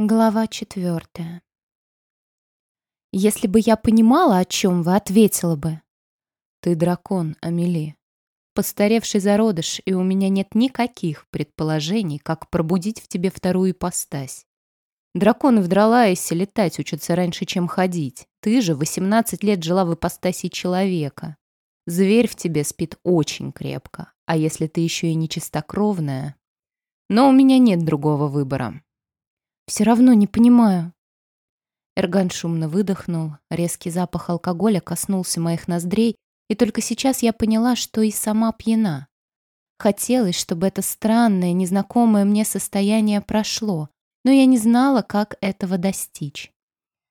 Глава четвертая. Если бы я понимала, о чем вы, ответила бы. Ты дракон, Амели. Постаревший зародыш, и у меня нет никаких предположений, как пробудить в тебе вторую ипостась. Драконы в Дралаисе летать учатся раньше, чем ходить. Ты же 18 лет жила в ипостаси человека. Зверь в тебе спит очень крепко. А если ты еще и не чистокровная? Но у меня нет другого выбора. Все равно не понимаю. Эрган шумно выдохнул, резкий запах алкоголя коснулся моих ноздрей, и только сейчас я поняла, что и сама пьяна. Хотелось, чтобы это странное, незнакомое мне состояние прошло, но я не знала, как этого достичь.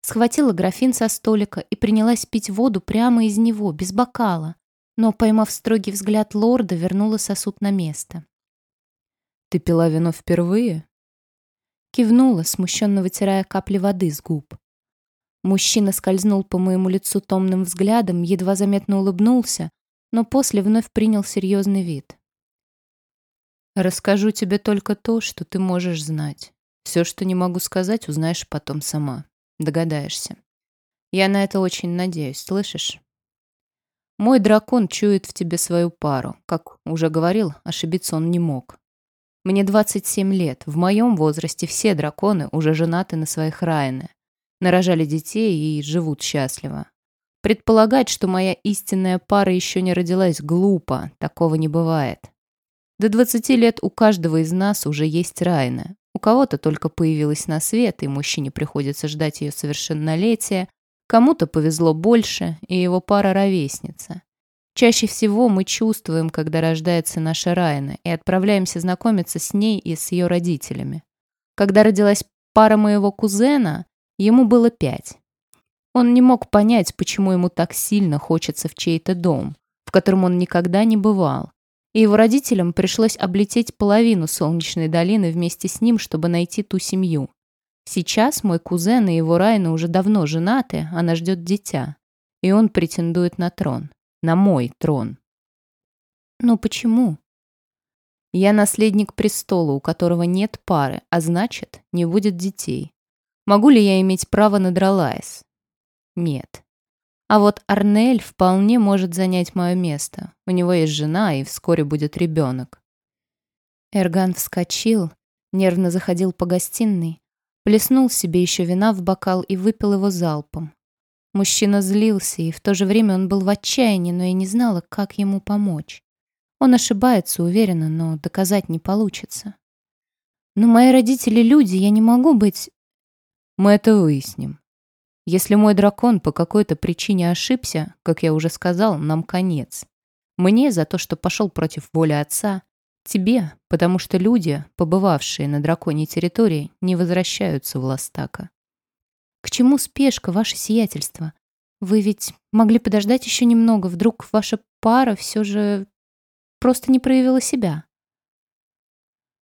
Схватила графин со столика и принялась пить воду прямо из него, без бокала, но, поймав строгий взгляд лорда, вернула сосуд на место. «Ты пила вино впервые?» Кивнула, смущенно вытирая капли воды с губ. Мужчина скользнул по моему лицу томным взглядом, едва заметно улыбнулся, но после вновь принял серьезный вид. «Расскажу тебе только то, что ты можешь знать. Все, что не могу сказать, узнаешь потом сама. Догадаешься. Я на это очень надеюсь, слышишь?» Мой дракон чует в тебе свою пару. Как уже говорил, ошибиться он не мог. Мне 27 лет. В моем возрасте все драконы уже женаты на своих Райны. Нарожали детей и живут счастливо. Предполагать, что моя истинная пара еще не родилась, глупо. Такого не бывает. До 20 лет у каждого из нас уже есть Райна. У кого-то только появилась на свет, и мужчине приходится ждать ее совершеннолетия. Кому-то повезло больше, и его пара ровесница. Чаще всего мы чувствуем, когда рождается наша Райна, и отправляемся знакомиться с ней и с ее родителями. Когда родилась пара моего кузена, ему было пять. Он не мог понять, почему ему так сильно хочется в чей-то дом, в котором он никогда не бывал. И его родителям пришлось облететь половину Солнечной долины вместе с ним, чтобы найти ту семью. Сейчас мой кузен и его Райна уже давно женаты, она ждет дитя. И он претендует на трон на мой трон. Но почему? Я наследник престола, у которого нет пары, а значит, не будет детей. Могу ли я иметь право на Дралайс? Нет. А вот Арнель вполне может занять мое место. У него есть жена, и вскоре будет ребенок. Эрган вскочил, нервно заходил по гостиной, плеснул себе еще вина в бокал и выпил его залпом. Мужчина злился, и в то же время он был в отчаянии, но я не знала, как ему помочь. Он ошибается, уверенно, но доказать не получится. Но мои родители люди, я не могу быть... Мы это выясним. Если мой дракон по какой-то причине ошибся, как я уже сказал, нам конец. Мне за то, что пошел против воли отца, тебе, потому что люди, побывавшие на драконьей территории, не возвращаются в Ластака. К чему спешка, ваше сиятельство? Вы ведь могли подождать еще немного, вдруг ваша пара все же просто не проявила себя.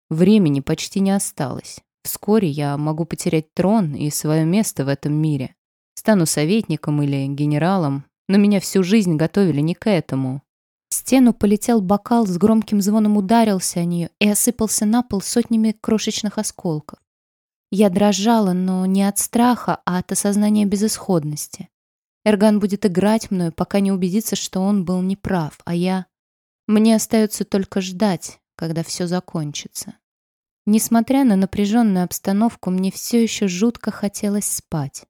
Времени почти не осталось. Вскоре я могу потерять трон и свое место в этом мире. Стану советником или генералом, но меня всю жизнь готовили не к этому. В стену полетел бокал, с громким звоном ударился о нее и осыпался на пол сотнями крошечных осколков. Я дрожала, но не от страха, а от осознания безысходности. Эрган будет играть мною, пока не убедится, что он был неправ, а я... Мне остается только ждать, когда все закончится. Несмотря на напряженную обстановку, мне все еще жутко хотелось спать.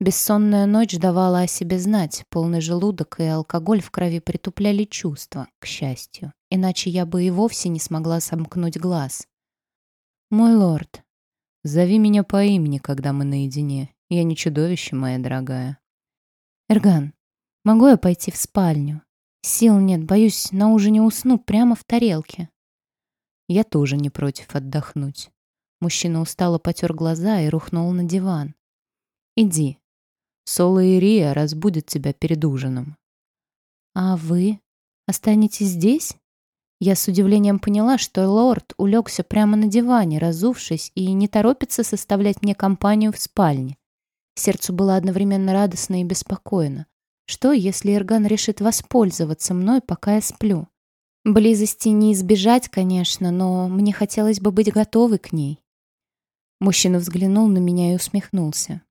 Бессонная ночь давала о себе знать, полный желудок и алкоголь в крови притупляли чувства, к счастью, иначе я бы и вовсе не смогла сомкнуть глаз. «Мой лорд», Зови меня по имени, когда мы наедине. Я не чудовище, моя дорогая. Эрган, могу я пойти в спальню? Сил нет, боюсь, на ужине усну прямо в тарелке. Я тоже не против отдохнуть. Мужчина устало потер глаза и рухнул на диван. Иди. Соло и Рия разбудят тебя перед ужином. А вы останетесь здесь? Я с удивлением поняла, что лорд улегся прямо на диване, разувшись, и не торопится составлять мне компанию в спальне. Сердцу было одновременно радостно и беспокойно. Что, если Ирган решит воспользоваться мной, пока я сплю? Близости не избежать, конечно, но мне хотелось бы быть готовой к ней. Мужчина взглянул на меня и усмехнулся.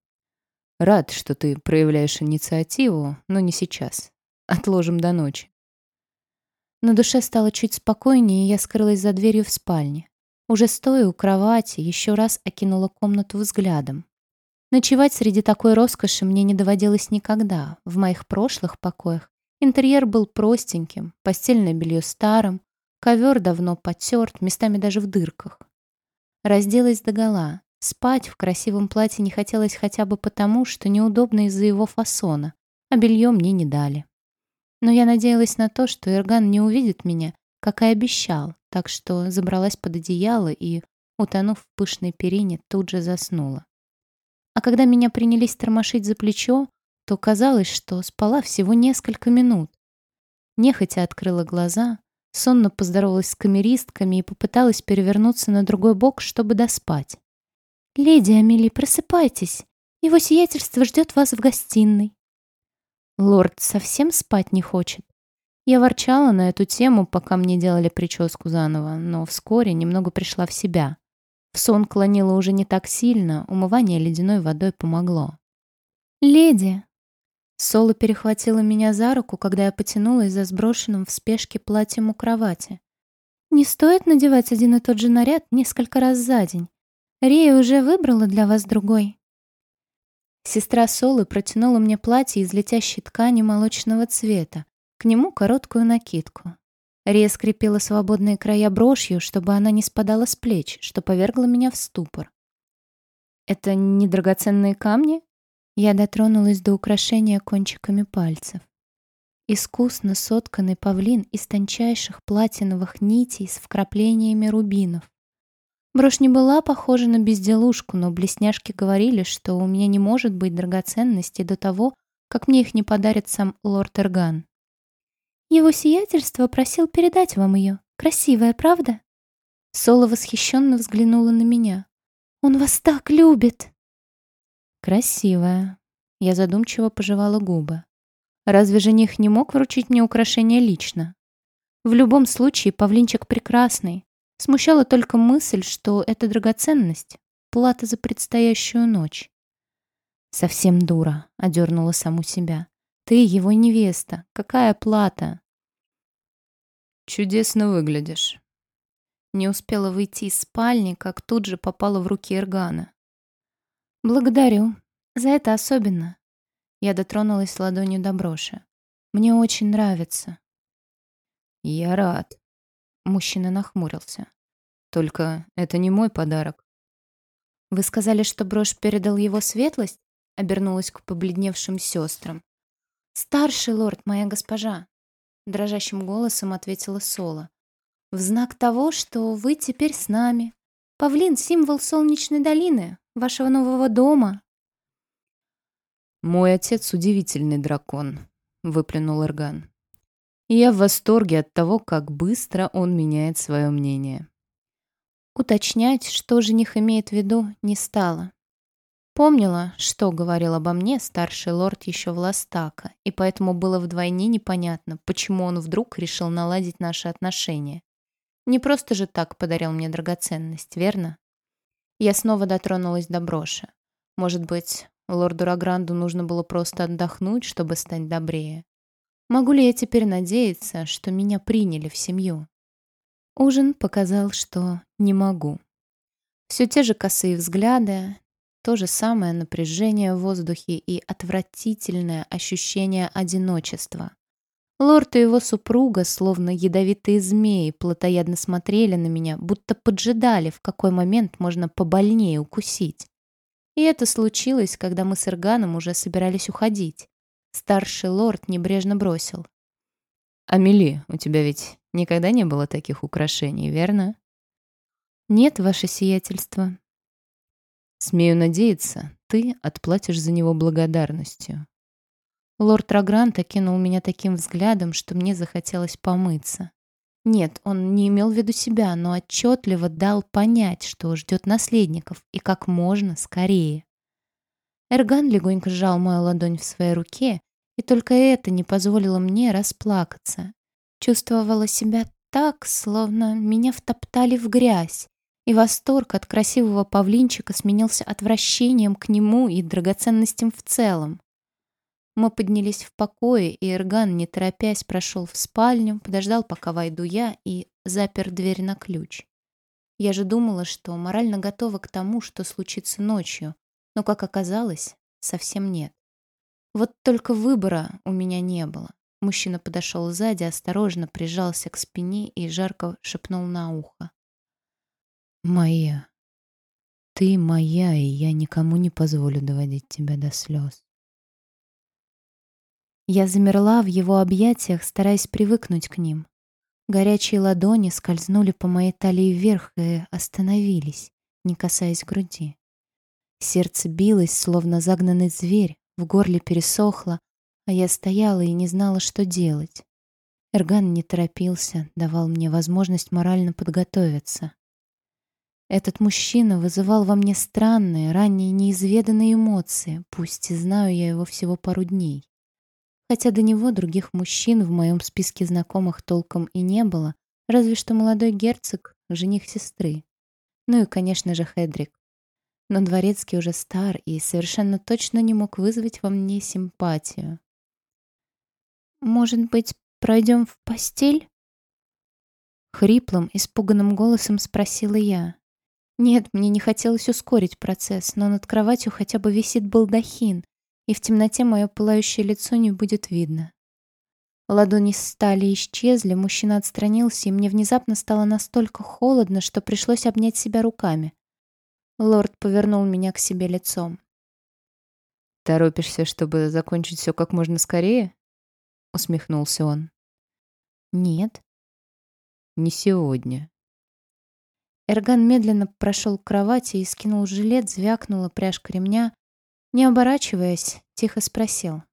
Рад, что ты проявляешь инициативу, но не сейчас. Отложим до ночи. На душе стало чуть спокойнее, и я скрылась за дверью в спальне. Уже стоя у кровати, еще раз окинула комнату взглядом. Ночевать среди такой роскоши мне не доводилось никогда. В моих прошлых покоях интерьер был простеньким, постельное белье старым, ковер давно потерт, местами даже в дырках. Разделась догола. Спать в красивом платье не хотелось хотя бы потому, что неудобно из-за его фасона, а белье мне не дали. Но я надеялась на то, что Ирган не увидит меня, как и обещал, так что забралась под одеяло и, утонув в пышной перине, тут же заснула. А когда меня принялись тормошить за плечо, то казалось, что спала всего несколько минут. Нехотя открыла глаза, сонно поздоровалась с камеристками и попыталась перевернуться на другой бок, чтобы доспать. «Леди Амели, просыпайтесь! Его сиятельство ждет вас в гостиной!» Лорд совсем спать не хочет. Я ворчала на эту тему, пока мне делали прическу заново, но вскоре немного пришла в себя. В сон клонила уже не так сильно, умывание ледяной водой помогло. «Леди!» Соло перехватила меня за руку, когда я потянулась за сброшенным в спешке платьем у кровати. «Не стоит надевать один и тот же наряд несколько раз за день. Рия уже выбрала для вас другой». Сестра Солы протянула мне платье из летящей ткани молочного цвета, к нему короткую накидку. Рия скрепила свободные края брошью, чтобы она не спадала с плеч, что повергло меня в ступор. «Это не драгоценные камни?» Я дотронулась до украшения кончиками пальцев. Искусно сотканный павлин из тончайших платиновых нитей с вкраплениями рубинов. Брошь не была похожа на безделушку, но блесняшки говорили, что у меня не может быть драгоценностей до того, как мне их не подарит сам лорд Эрган. «Его сиятельство просил передать вам ее. Красивая, правда?» Соло восхищенно взглянула на меня. «Он вас так любит!» «Красивая». Я задумчиво пожевала губы. «Разве жених не мог вручить мне украшение лично?» В любом случае, павлинчик прекрасный, Смущала только мысль, что это драгоценность — плата за предстоящую ночь. «Совсем дура», — одернула саму себя. «Ты его невеста. Какая плата?» «Чудесно выглядишь». Не успела выйти из спальни, как тут же попала в руки Эргана. «Благодарю. За это особенно». Я дотронулась ладонью до броши. «Мне очень нравится». «Я рад», Мужчина нахмурился. «Только это не мой подарок». «Вы сказали, что брошь передал его светлость?» Обернулась к побледневшим сестрам. «Старший лорд, моя госпожа!» Дрожащим голосом ответила Соло. «В знак того, что вы теперь с нами. Павлин — символ солнечной долины, вашего нового дома». «Мой отец удивительный дракон», — выплюнул Эрган. Я в восторге от того, как быстро он меняет свое мнение. Уточнять, что жених имеет в виду, не стало. Помнила, что говорил обо мне старший лорд еще в Ластака, и поэтому было вдвойне непонятно, почему он вдруг решил наладить наши отношения. Не просто же так подарил мне драгоценность, верно? Я снова дотронулась до броши. Может быть, лорду Рагранду нужно было просто отдохнуть, чтобы стать добрее. Могу ли я теперь надеяться, что меня приняли в семью? Ужин показал, что не могу. Все те же косые взгляды, то же самое напряжение в воздухе и отвратительное ощущение одиночества. Лорд и его супруга, словно ядовитые змеи, плотоядно смотрели на меня, будто поджидали, в какой момент можно побольнее укусить. И это случилось, когда мы с Ирганом уже собирались уходить. Старший лорд небрежно бросил. «Амели, у тебя ведь никогда не было таких украшений, верно?» «Нет, ваше сиятельство». «Смею надеяться, ты отплатишь за него благодарностью». Лорд Рагрант окинул меня таким взглядом, что мне захотелось помыться. Нет, он не имел в виду себя, но отчетливо дал понять, что ждет наследников, и как можно скорее. Эрган легонько сжал мою ладонь в своей руке, и только это не позволило мне расплакаться. Чувствовала себя так, словно меня втоптали в грязь, и восторг от красивого павлинчика сменился отвращением к нему и драгоценностям в целом. Мы поднялись в покое, и Эрган, не торопясь, прошел в спальню, подождал, пока войду я, и запер дверь на ключ. Я же думала, что морально готова к тому, что случится ночью, но, как оказалось, совсем нет. Вот только выбора у меня не было. Мужчина подошел сзади, осторожно прижался к спине и жарко шепнул на ухо. «Моя. Ты моя, и я никому не позволю доводить тебя до слез». Я замерла в его объятиях, стараясь привыкнуть к ним. Горячие ладони скользнули по моей талии вверх и остановились, не касаясь груди. Сердце билось, словно загнанный зверь, в горле пересохло, а я стояла и не знала, что делать. Эрган не торопился, давал мне возможность морально подготовиться. Этот мужчина вызывал во мне странные, ранее неизведанные эмоции, пусть и знаю я его всего пару дней. Хотя до него других мужчин в моем списке знакомых толком и не было, разве что молодой герцог, жених сестры. Ну и, конечно же, Хедрик. Но Дворецкий уже стар и совершенно точно не мог вызвать во мне симпатию. «Может быть, пройдем в постель?» Хриплым, испуганным голосом спросила я. Нет, мне не хотелось ускорить процесс, но над кроватью хотя бы висит балдахин, и в темноте мое пылающее лицо не будет видно. Ладони стали исчезли, мужчина отстранился, и мне внезапно стало настолько холодно, что пришлось обнять себя руками. Лорд повернул меня к себе лицом. «Торопишься, чтобы закончить все как можно скорее?» — усмехнулся он. «Нет». «Не сегодня». Эрган медленно прошел к кровати и скинул жилет, звякнула пряжка ремня. Не оборачиваясь, тихо спросил.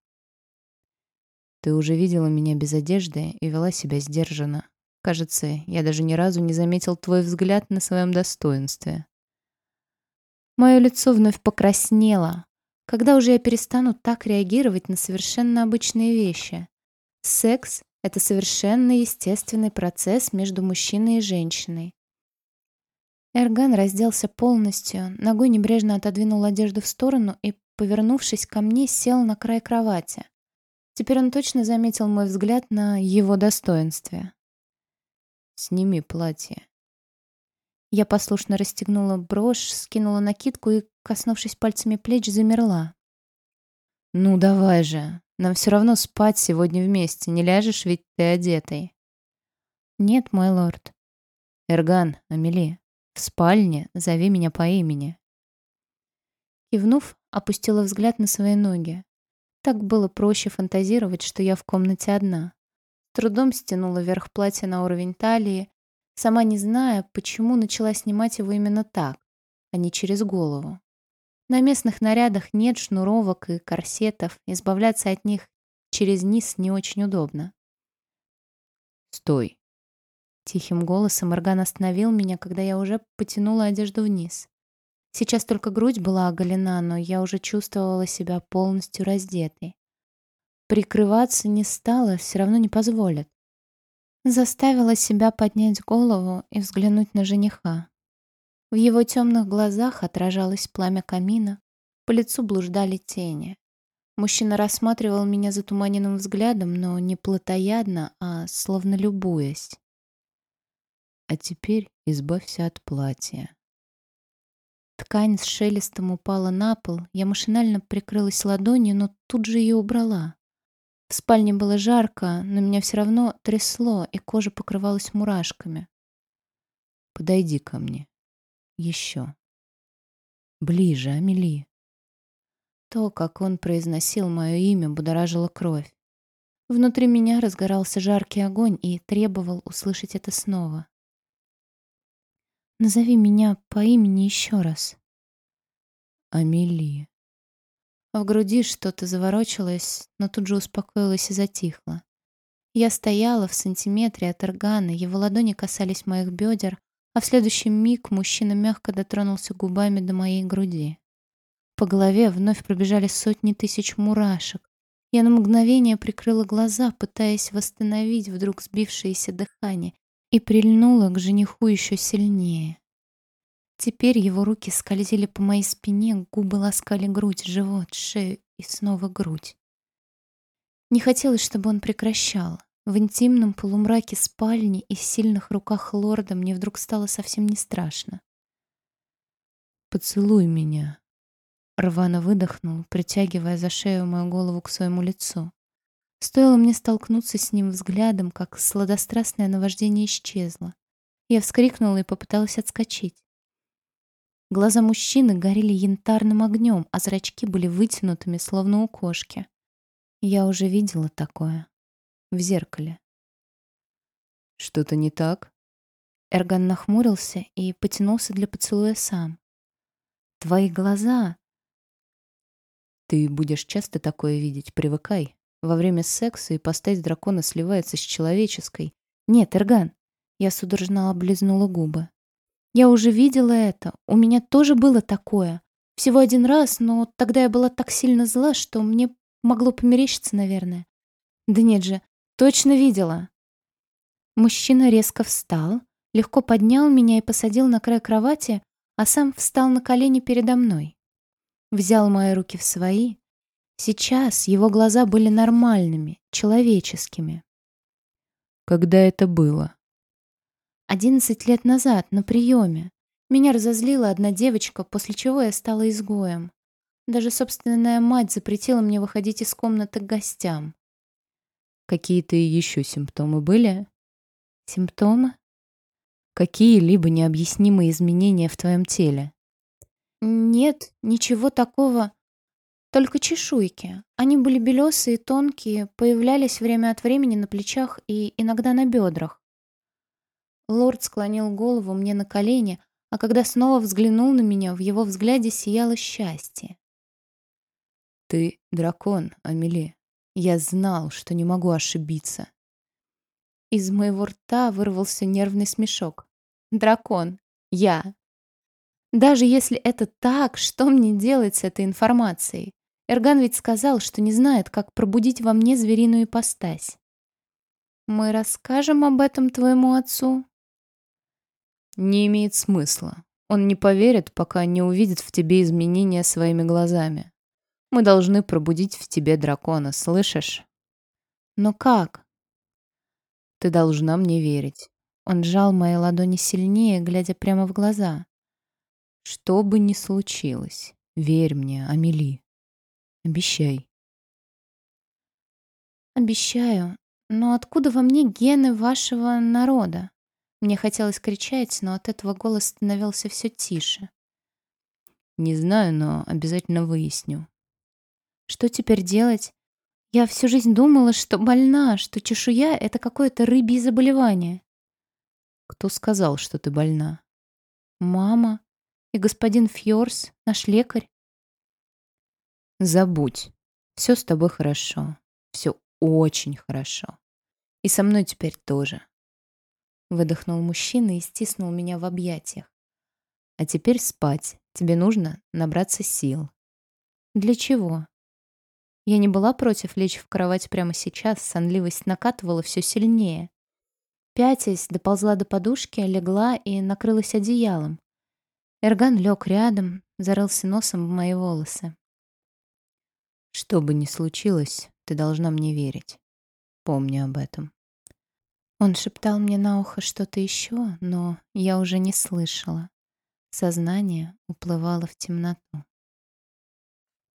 «Ты уже видела меня без одежды и вела себя сдержанно. Кажется, я даже ни разу не заметил твой взгляд на своем достоинстве. Мое лицо вновь покраснело. Когда уже я перестану так реагировать на совершенно обычные вещи? Секс — это совершенно естественный процесс между мужчиной и женщиной. Эрган разделся полностью, ногой небрежно отодвинул одежду в сторону и, повернувшись ко мне, сел на край кровати. Теперь он точно заметил мой взгляд на его достоинстве. «Сними платье», я послушно расстегнула брошь, скинула накидку и, коснувшись пальцами плеч, замерла. «Ну давай же, нам все равно спать сегодня вместе, не ляжешь ведь ты одетой». «Нет, мой лорд». «Эрган, Амели, в спальне зови меня по имени». Кивнув, опустила взгляд на свои ноги. Так было проще фантазировать, что я в комнате одна. Трудом стянула вверх платья на уровень талии, сама не зная, почему начала снимать его именно так, а не через голову. На местных нарядах нет шнуровок и корсетов, избавляться от них через низ не очень удобно. «Стой!» Тихим голосом Орган остановил меня, когда я уже потянула одежду вниз. Сейчас только грудь была оголена, но я уже чувствовала себя полностью раздетой. Прикрываться не стала, все равно не позволят. Заставила себя поднять голову и взглянуть на жениха. В его темных глазах отражалось пламя камина, по лицу блуждали тени. Мужчина рассматривал меня затуманенным взглядом, но не плотоядно, а словно любуясь. А теперь избавься от платья. Ткань с шелестом упала на пол, я машинально прикрылась ладонью, но тут же ее убрала. В спальне было жарко, но меня все равно трясло, и кожа покрывалась мурашками. «Подойди ко мне. Еще. Ближе, Амели». То, как он произносил мое имя, будоражило кровь. Внутри меня разгорался жаркий огонь и требовал услышать это снова. «Назови меня по имени еще раз». «Амели». В груди что-то заворочилось, но тут же успокоилось и затихло. Я стояла в сантиметре от органа, его ладони касались моих бедер, а в следующий миг мужчина мягко дотронулся губами до моей груди. По голове вновь пробежали сотни тысяч мурашек. Я на мгновение прикрыла глаза, пытаясь восстановить вдруг сбившееся дыхание, и прильнула к жениху еще сильнее. Теперь его руки скользили по моей спине, губы ласкали грудь, живот, шею и снова грудь. Не хотелось, чтобы он прекращал. В интимном полумраке спальни и сильных руках лорда мне вдруг стало совсем не страшно. «Поцелуй меня», — рвано выдохнул, притягивая за шею мою голову к своему лицу. Стоило мне столкнуться с ним взглядом, как сладострастное наваждение исчезло. Я вскрикнула и попыталась отскочить. Глаза мужчины горели янтарным огнем, а зрачки были вытянутыми, словно у кошки. Я уже видела такое. В зеркале. «Что-то не так?» Эрган нахмурился и потянулся для поцелуя сам. «Твои глаза...» «Ты будешь часто такое видеть, привыкай. Во время секса ипостась дракона сливается с человеческой. Нет, Эрган!» Я судорожно облизнула губы. «Я уже видела это. У меня тоже было такое. Всего один раз, но тогда я была так сильно зла, что мне могло померещиться, наверное. Да нет же, точно видела!» Мужчина резко встал, легко поднял меня и посадил на край кровати, а сам встал на колени передо мной. Взял мои руки в свои. Сейчас его глаза были нормальными, человеческими. «Когда это было?» Одиннадцать лет назад, на приеме. Меня разозлила одна девочка, после чего я стала изгоем. Даже собственная мать запретила мне выходить из комнаты к гостям. Какие-то еще симптомы были? Симптомы? Какие-либо необъяснимые изменения в твоем теле? Нет, ничего такого. Только чешуйки. Они были белесые, тонкие, появлялись время от времени на плечах и иногда на бедрах. Лорд склонил голову мне на колени, а когда снова взглянул на меня, в его взгляде сияло счастье. «Ты дракон, Амели. Я знал, что не могу ошибиться». Из моего рта вырвался нервный смешок. «Дракон. Я. Даже если это так, что мне делать с этой информацией? Эрган ведь сказал, что не знает, как пробудить во мне звериную ипостась. Мы расскажем об этом твоему отцу?» Не имеет смысла. Он не поверит, пока не увидит в тебе изменения своими глазами. Мы должны пробудить в тебе дракона, слышишь? Но как? Ты должна мне верить. Он сжал мои ладони сильнее, глядя прямо в глаза. Что бы ни случилось, верь мне, Амели. Обещай. Обещаю. Но откуда во мне гены вашего народа? Мне хотелось кричать, но от этого голос становился все тише. Не знаю, но обязательно выясню. Что теперь делать? Я всю жизнь думала, что больна, что чешуя — это какое-то рыбье заболевание. Кто сказал, что ты больна? Мама и господин Фьорс, наш лекарь. Забудь. Все с тобой хорошо. Все очень хорошо. И со мной теперь тоже. Выдохнул мужчина и стиснул меня в объятиях. А теперь спать. Тебе нужно набраться сил. Для чего? Я не была против лечь в кровать прямо сейчас, сонливость накатывала все сильнее. Пятясь, доползла до подушки, легла и накрылась одеялом. Эрган лег рядом, зарылся носом в мои волосы. Что бы ни случилось, ты должна мне верить. Помни об этом. Он шептал мне на ухо что-то еще, но я уже не слышала. Сознание уплывало в темноту.